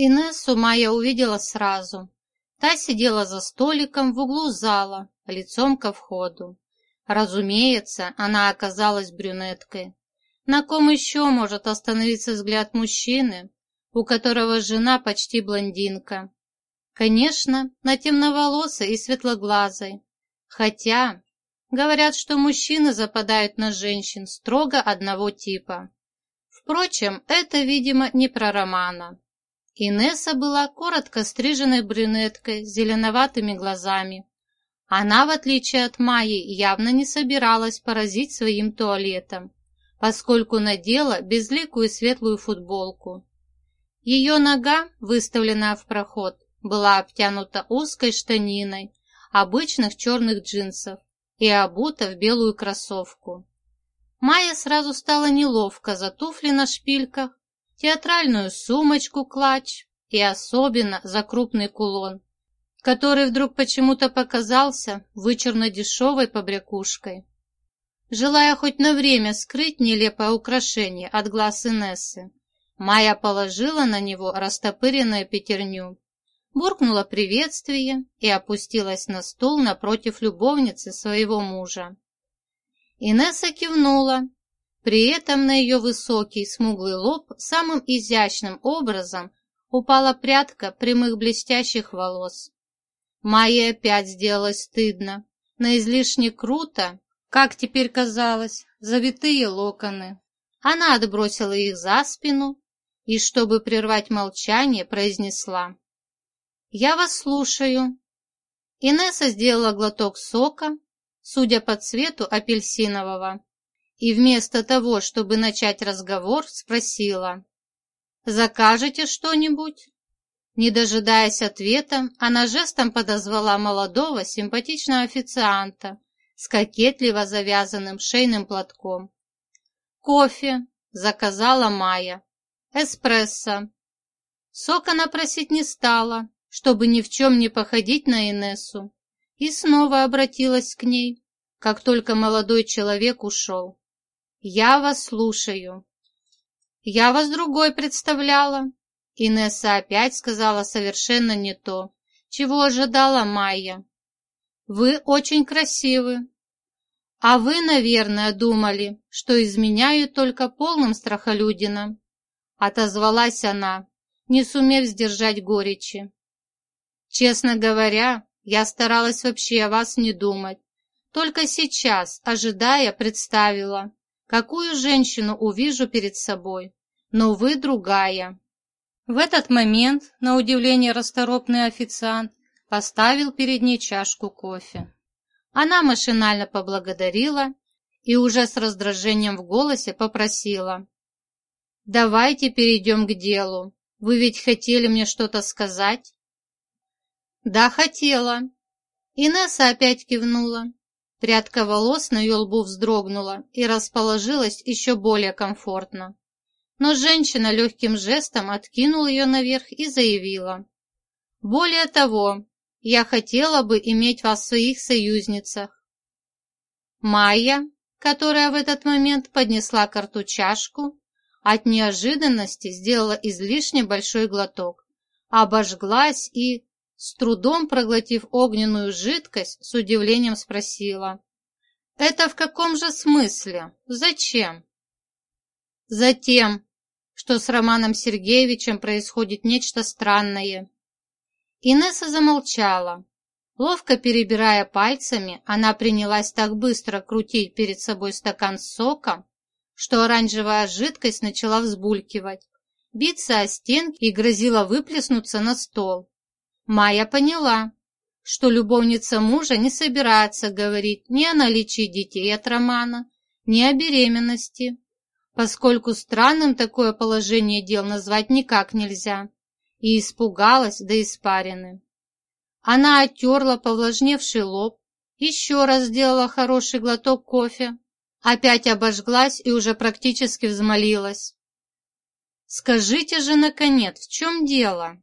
Инессу Майя увидела сразу. Та сидела за столиком в углу зала, лицом ко входу. Разумеется, она оказалась брюнеткой. На ком еще может остановиться взгляд мужчины, у которого жена почти блондинка? Конечно, на темноволосой и светлоглазой. Хотя, говорят, что мужчины западают на женщин строго одного типа. Впрочем, это, видимо, не про Романа. Инесса была коротко стриженной брюнеткой с зеленоватыми глазами. Она, в отличие от Майи, явно не собиралась поразить своим туалетом, поскольку надела безликую светлую футболку. Ее нога, выставленная в проход, была обтянута узкой штаниной обычных черных джинсов и обута в белую кроссовку. Майя сразу стало неловко за туфли на шпильках театральную сумочку-клатч и особенно за крупный кулон, который вдруг почему-то показался вычурно-дешевой побрякушкой. Желая хоть на время скрыть нелепое украшение от глаз Инессы, Майя положила на него растопыренную пятерню, буркнула приветствие и опустилась на стул напротив любовницы своего мужа. Инесса кивнула при этом на ее высокий смуглый лоб самым изящным образом упала прядка прямых блестящих волос. Майе опять сделалось стыдно. На излишне круто, как теперь казалось, завитые локоны. Она отбросила их за спину и, чтобы прервать молчание, произнесла. «Я вас слушаю». Инесса сделала глоток сока, судя по цвету апельсинового, и вместо того, чтобы начать разговор, спросила «Закажете что-нибудь?» Не дожидаясь ответа, она жестом подозвала молодого симпатичного официанта с кокетливо завязанным шейным платком. «Кофе», — заказала Майя, — «эспрессо». Сок она просить не стала, чтобы ни в чем не походить на Инессу, и снова обратилась к ней, как только молодой человек ушел. «Я вас слушаю». «Я вас другой представляла». Инесса опять сказала совершенно не то, чего ожидала Майя. «Вы очень красивы. А вы, наверное, думали, что изменяю только полным страхолюдинам». Отозвалась она, не сумев сдержать горечи. «Честно говоря, я старалась вообще о вас не думать. Только сейчас, ожидая, представила, какую женщину увижу перед собой, но вы другая. В этот момент, на удивление расторопный официант, поставил перед ней чашку кофе. Она машинально поблагодарила и уже с раздражением в голосе попросила. «Давайте перейдем к делу. Вы ведь хотели мне что-то сказать?» «Да, хотела». Инесса опять кивнула. Прядка волос на ее лбу вздрогнула и расположилась еще более комфортно. Но женщина легким жестом откинула ее наверх и заявила. «Более того, я хотела бы иметь вас в своих союзницах». Майя, которая в этот момент поднесла карту чашку, от неожиданности сделала излишне большой глоток, обожглась и, с трудом проглотив огненную жидкость, с удивлением спросила. «Это в каком же смысле? Зачем?» «Затем, что с Романом Сергеевичем происходит нечто странное». Инесса замолчала. Ловко перебирая пальцами, она принялась так быстро крутить перед собой стакан с соком, что оранжевая жидкость начала взбулькивать, биться о стенки и грозила выплеснуться на стол. Майя поняла, что любовница мужа не собирается говорить ни о наличии детей от Романа, ни о беременности, поскольку странным такое положение дел назвать никак нельзя, и испугалась до испарины. Она оттерла повлажневший лоб, еще раз сделала хороший глоток кофе, опять обожглась и уже практически взмолилась. «Скажите же, наконец, в чем дело?»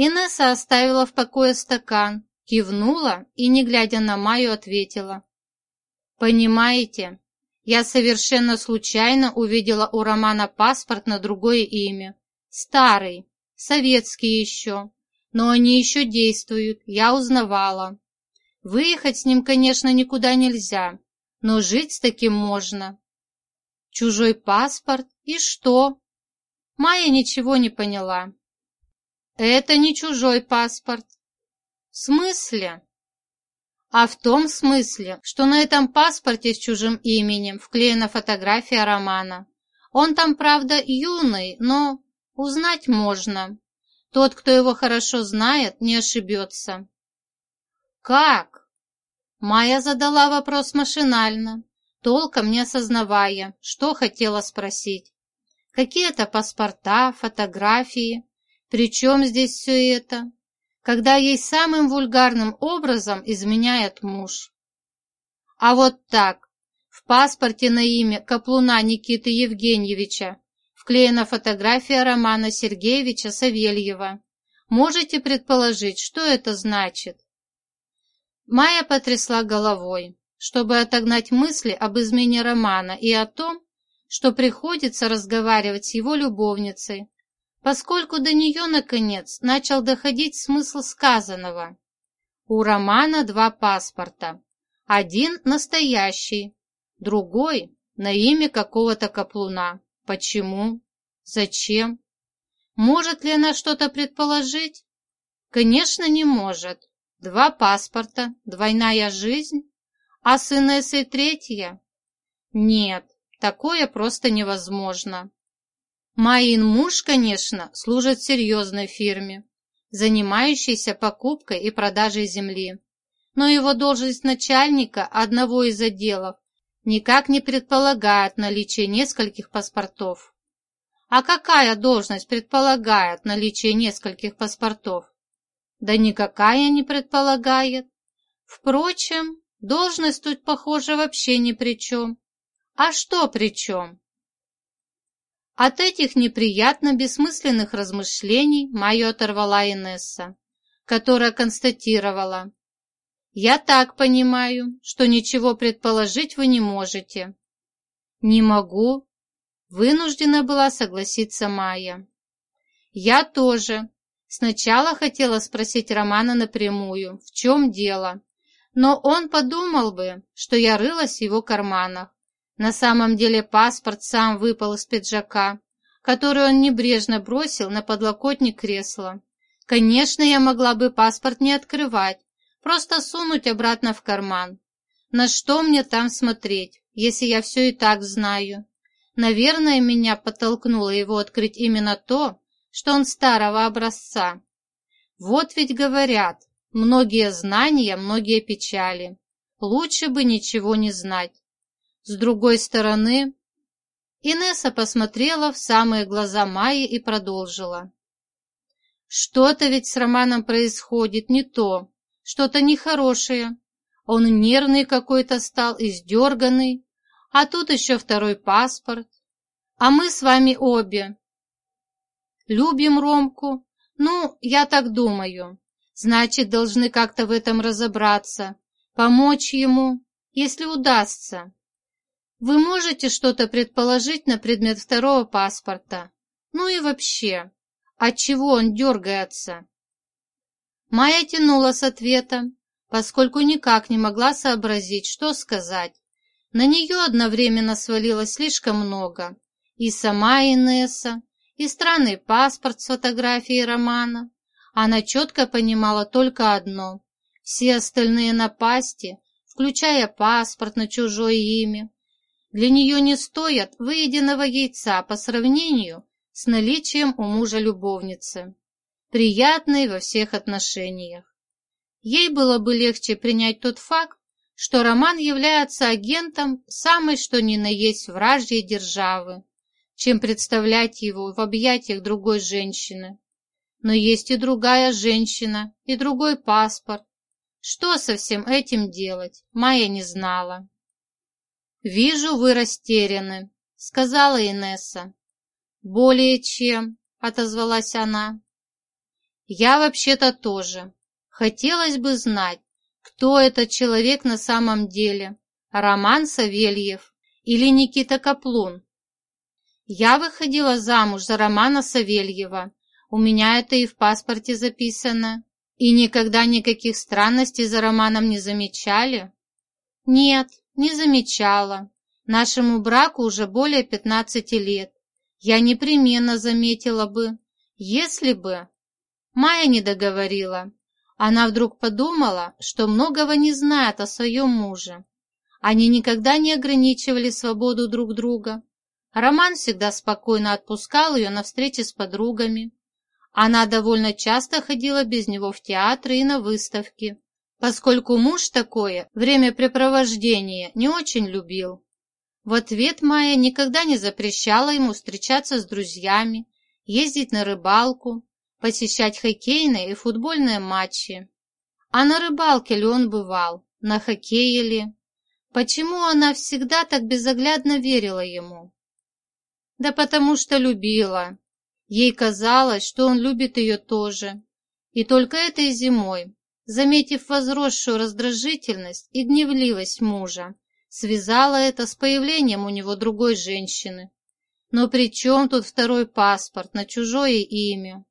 Инесса оставила в покое стакан, кивнула и, не глядя на Майю, ответила. «Понимаете, я совершенно случайно увидела у Романа паспорт на другое имя. Старый, советские еще, но они еще действуют, я узнавала. Выехать с ним, конечно, никуда нельзя, но жить с таким можно. Чужой паспорт и что? Майя ничего не поняла. Это не чужой паспорт. В смысле? А в том смысле, что на этом паспорте с чужим именем вклеена фотография Романа. Он там, правда, юный, но узнать можно. Тот, кто его хорошо знает, не ошибется. Как? Майя задала вопрос машинально, толком не осознавая, что хотела спросить. Какие-то паспорта, фотографии. Причем здесь все это? Когда ей самым вульгарным образом изменяет муж. А вот так, в паспорте на имя Каплуна Никиты Евгеньевича вклеена фотография Романа Сергеевича Савельева. Можете предположить, что это значит? Майя потрясла головой, чтобы отогнать мысли об измене Романа и о том, что приходится разговаривать с его любовницей, поскольку до нее, наконец, начал доходить смысл сказанного. У Романа два паспорта. Один настоящий, другой на имя какого-то каплуна. Почему? Зачем? Может ли она что-то предположить? Конечно, не может. Два паспорта, двойная жизнь, а с Инессой третья? Нет, такое просто невозможно. Маин муж, конечно, служит в серьезной фирме, занимающейся покупкой и продажей земли. Но его должность начальника одного из отделов никак не предполагает наличие нескольких паспортов. А какая должность предполагает наличие нескольких паспортов? Да никакая не предполагает. Впрочем, должность тут, похоже, вообще ни при чем. А что при чем? От этих неприятно бессмысленных размышлений Майю оторвала Инесса, которая констатировала. «Я так понимаю, что ничего предположить вы не можете». «Не могу», — вынуждена была согласиться Майя. «Я тоже. Сначала хотела спросить Романа напрямую, в чем дело, но он подумал бы, что я рылась в его карманах. На самом деле паспорт сам выпал из пиджака, который он небрежно бросил на подлокотник кресла. Конечно, я могла бы паспорт не открывать, просто сунуть обратно в карман. На что мне там смотреть, если я все и так знаю? Наверное, меня подтолкнуло его открыть именно то, что он старого образца. Вот ведь говорят, многие знания, многие печали. Лучше бы ничего не знать. С другой стороны, Инесса посмотрела в самые глаза Майи и продолжила. Что-то ведь с Романом происходит не то, что-то нехорошее. Он нервный какой-то стал, издерганный, а тут еще второй паспорт. А мы с вами обе, Любим Ромку? Ну, я так думаю. Значит, должны как-то в этом разобраться, помочь ему, если удастся. Вы можете что-то предположить на предмет второго паспорта? Ну и вообще, от чего он дергается? Майя тянула с ответа, поскольку никак не могла сообразить, что сказать. На нее одновременно свалилось слишком много. И сама Инесса, и странный паспорт с фотографией Романа. Она четко понимала только одно. Все остальные напасти, включая паспорт на чужое имя, для нее не стоят выеденного яйца по сравнению с наличием у мужа любовницы, приятной во всех отношениях. Ей было бы легче принять тот факт, что Роман является агентом самой что ни на есть вражьей державы, чем представлять его в объятиях другой женщины. Но есть и другая женщина, и другой паспорт. Что со всем этим делать, Майя не знала. «Вижу, вы растеряны», — сказала Инесса. «Более чем», — отозвалась она. «Я вообще-то тоже. Хотелось бы знать, кто этот человек на самом деле, Роман Савельев или Никита Каплун, я выходила замуж за Романа Савельева. У меня это и в паспорте записано. И никогда никаких странностей за Романом не замечали? Нет, не замечала. Нашему браку уже более пятнадцати лет. Я непременно заметила бы, если бы... Майя не договорила. Она вдруг подумала, что многого не знает о своем муже. Они никогда не ограничивали свободу друг друга. Роман всегда спокойно отпускал ее на встречи с подругами. Она довольно часто ходила без него в театры и на выставки, поскольку муж такое времяпрепровождение не очень любил. В ответ Майя никогда не запрещала ему встречаться с друзьями, ездить на рыбалку, посещать хоккейные и футбольные матчи. А на рыбалке ли он бывал, на хоккее ли? Почему она всегда так безоглядно верила ему? Да потому что любила, Ей казалось, что он любит ее тоже. И только этой зимой, заметив возросшую раздражительность и гневливость мужа, связала это с появлением у него другой женщины. Но при чем тут второй паспорт на чужое имя?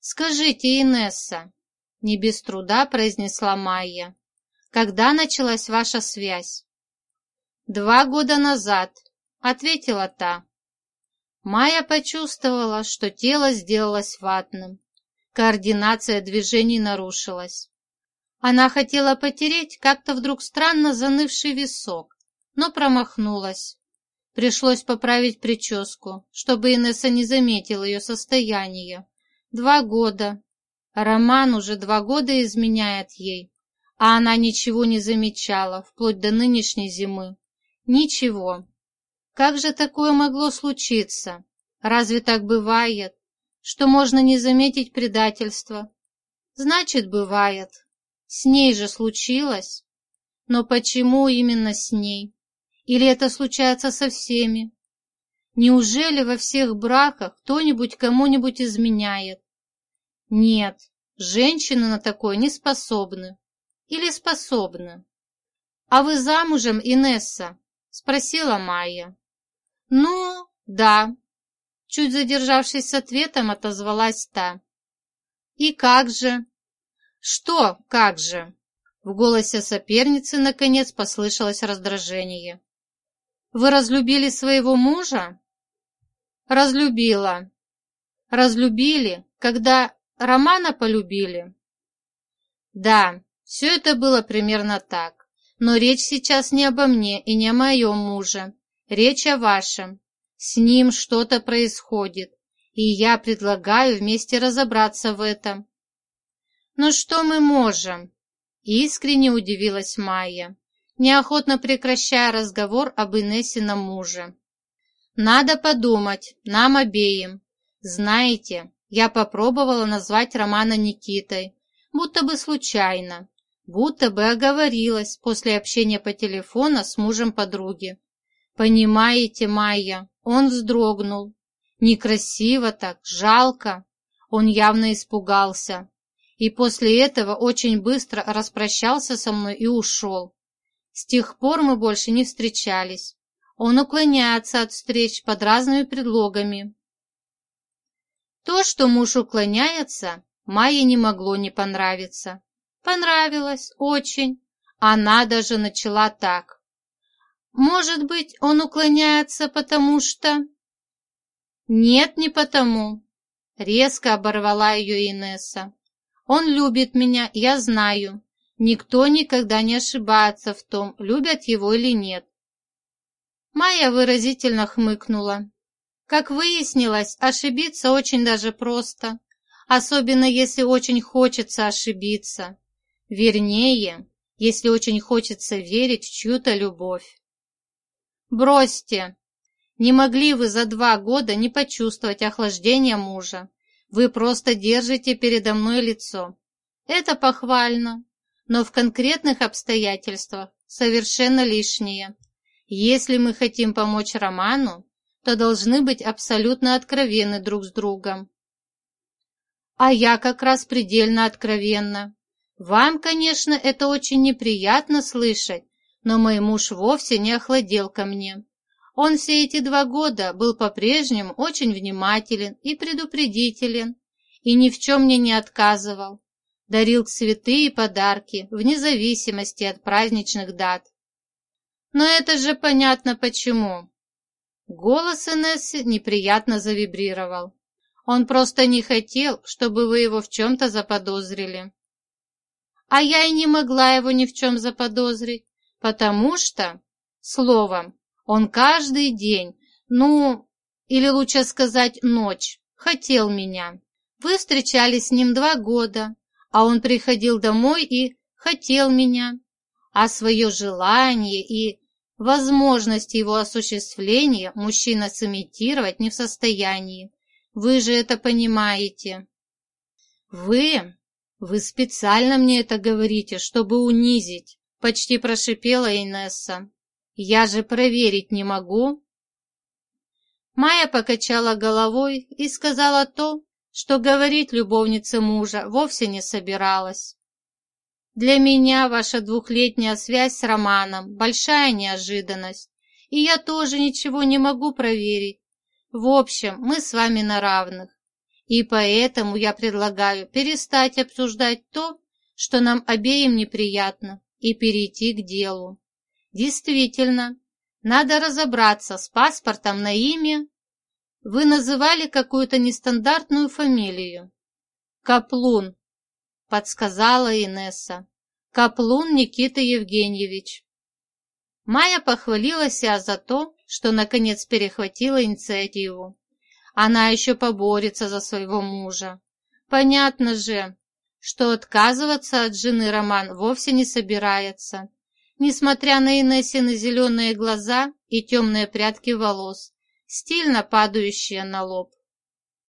«Скажите, Инесса», — не без труда произнесла Майя, — «когда началась ваша связь?» «Два года назад», — ответила та. Майя почувствовала, что тело сделалось ватным. Координация движений нарушилась. Она хотела потереть как-то вдруг странно занывший висок, но промахнулась. Пришлось поправить прическу, чтобы Инесса не заметила ее состояние. Два года. Роман уже два года изменяет ей, а она ничего не замечала, вплоть до нынешней зимы. Ничего. Как же такое могло случиться? Разве так бывает, что можно не заметить предательство? Значит, бывает. С ней же случилось. Но почему именно с ней? Или это случается со всеми? Неужели во всех браках кто-нибудь кому-нибудь изменяет? Нет, женщины на такое не способны. Или способны? «А вы замужем, Инесса?» — спросила Майя. «Ну, да», — чуть задержавшись с ответом, отозвалась та. «И как же?» «Что как же?» В голосе соперницы, наконец, послышалось раздражение. «Вы разлюбили своего мужа?» «Разлюбила». «Разлюбили, когда Романа полюбили?» «Да, все это было примерно так. Но речь сейчас не обо мне и не о моем муже. Речь о вашем. С ним что-то происходит, и я предлагаю вместе разобраться в этом. «Ну что мы можем?» — искренне удивилась Майя, неохотно прекращая разговор об Инессином муже. «Надо подумать, нам обеим. Знаете, я попробовала назвать Романа Никитой, будто бы случайно, будто бы оговорилась после общения по телефону с мужем подруги. Понимаете, Майя, он вздрогнул. Некрасиво так, жалко. Он явно испугался. И после этого очень быстро распрощался со мной и ушел. С тех пор мы больше не встречались. Он уклоняется от встреч под разными предлогами. То, что муж уклоняется, Майе не могло не понравиться. Понравилось, очень. Она даже начала так. Может быть, он уклоняется, потому что... Нет, не потому. Резко оборвала ее Инесса. Он любит меня, я знаю. Никто никогда не ошибается в том, любят его или нет. Майя выразительно хмыкнула. Как выяснилось, ошибиться очень даже просто, особенно если очень хочется ошибиться. Вернее, если очень хочется верить в чью-то любовь. «Бросьте! Не могли вы за два года не почувствовать охлаждения мужа. Вы просто держите передо мной лицо. Это похвально, но в конкретных обстоятельствах совершенно лишнее. Если мы хотим помочь Роману, то должны быть абсолютно откровенны друг с другом. А я как раз предельно откровенна. Вам, конечно, это очень неприятно слышать, но мой муж вовсе не охладел ко мне. Он все эти два года был по-прежнему очень внимателен и предупредителен, и ни в чем мне не отказывал. Дарил цветы и подарки, вне зависимости от праздничных дат. Но это же понятно почему. Голос Инессы неприятно завибрировал. Он просто не хотел, чтобы вы его в чем-то заподозрили. А я и не могла его ни в чем заподозрить, потому что, словом, он каждый день, ну, или лучше сказать ночь, хотел меня. Вы встречались с ним два года, а он приходил домой и хотел меня. А свое желание и возможность его осуществления мужчина сымитировать не в состоянии. Вы же это понимаете. Вы? Вы специально мне это говорите, чтобы унизить, почти прошипела Инесса. Я же проверить не могу. Майя покачала головой и сказала то, что говорить любовнице мужа вовсе не собиралась. Для меня ваша двухлетняя связь с Романом – большая неожиданность, и я тоже ничего не могу проверить. В общем, мы с вами на равных, и поэтому я предлагаю перестать обсуждать то, что нам обеим неприятно, и перейти к делу. Действительно, надо разобраться с паспортом на имя. Вы называли какую-то нестандартную фамилию. Каплун, подсказала Инесса. Каплун Никита Евгеньевич. Майя похвалила себя за то, что наконец перехватила инициативу. Она еще поборется за своего мужа. Понятно же, что отказываться от жены Роман вовсе не собирается несмотря на Инессины зеленые глаза и темные прядки волос, стильно падающие на лоб.